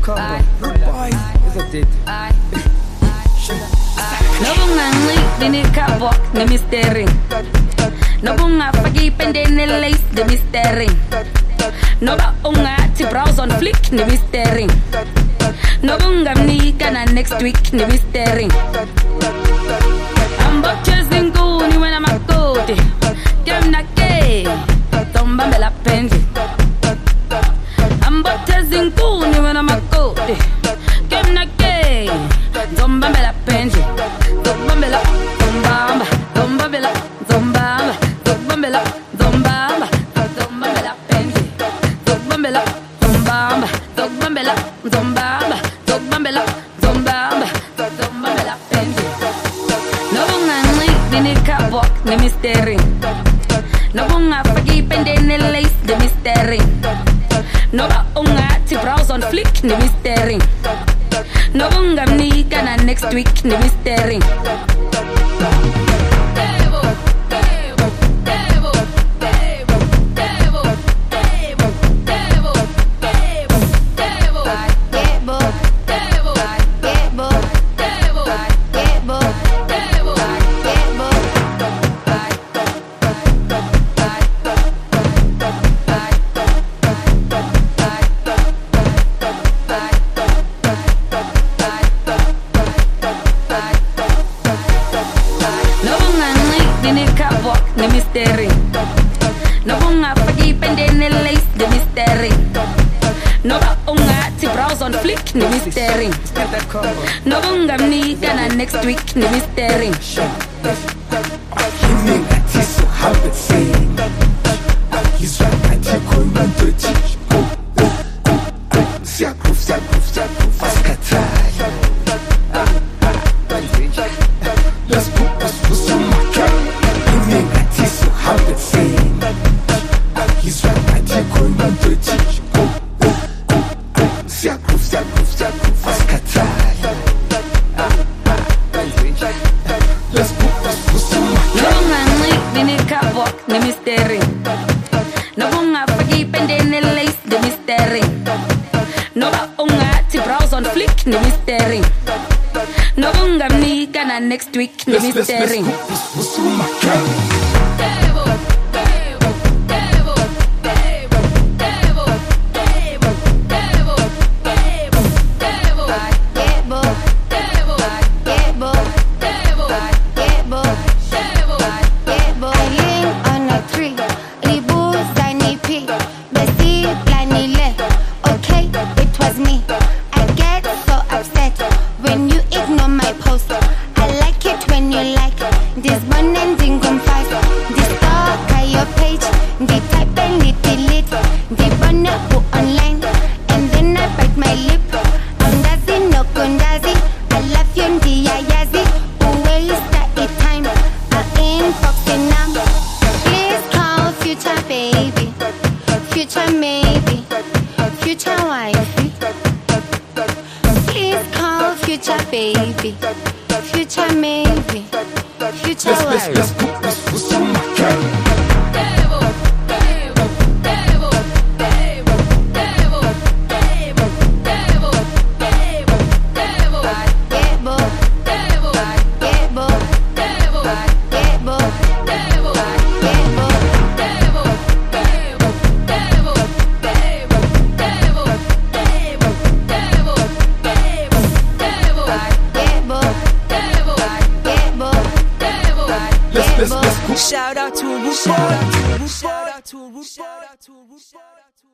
combo. Rude boy. Is that it? nobunganciki nikhabok nemistering nobungafaki ipende nelace nemistering noba ungathi browse on flick nemistering nobungamnika na next week nemistering ambochezinkuni wena makoti kemnake zombambela phendle zombambela phendle zombambela zombamba. Zombambela zombamba. Zombambela zombamba. Zombambela phendle zokubambela zombamba. Zokubambela zombamba. Zokubambela zombamba. Zombambela phendle nobunganciki nikhabok nemistering nobungafaki ipende nelace nemistering noba ungathi browse on flick nemistering nobungamnika na next week nemistering nobunganciki nikhabok nemistering nobungafaki ipende nelace nemistering noba ungathi browse on flick nemistering Get that combo. nobungamnika na next week nemistering ngathi sohambe sena go go go siyagroove siyagroove siyagroove asikhathali let's go. Let's go somaka nobunganciki nikhabok nemistering nobungafaki ipende nelace nemistering noba ungathi browse on flick nemistering nobungamnika na next week Let's, let's, let's nemistering go, let's go future baby, future maybe, future wifey. Please call future baby, future maybe, future Let's, Shout out to Rupa. Shout out to Rupa. Shout out to Rupa.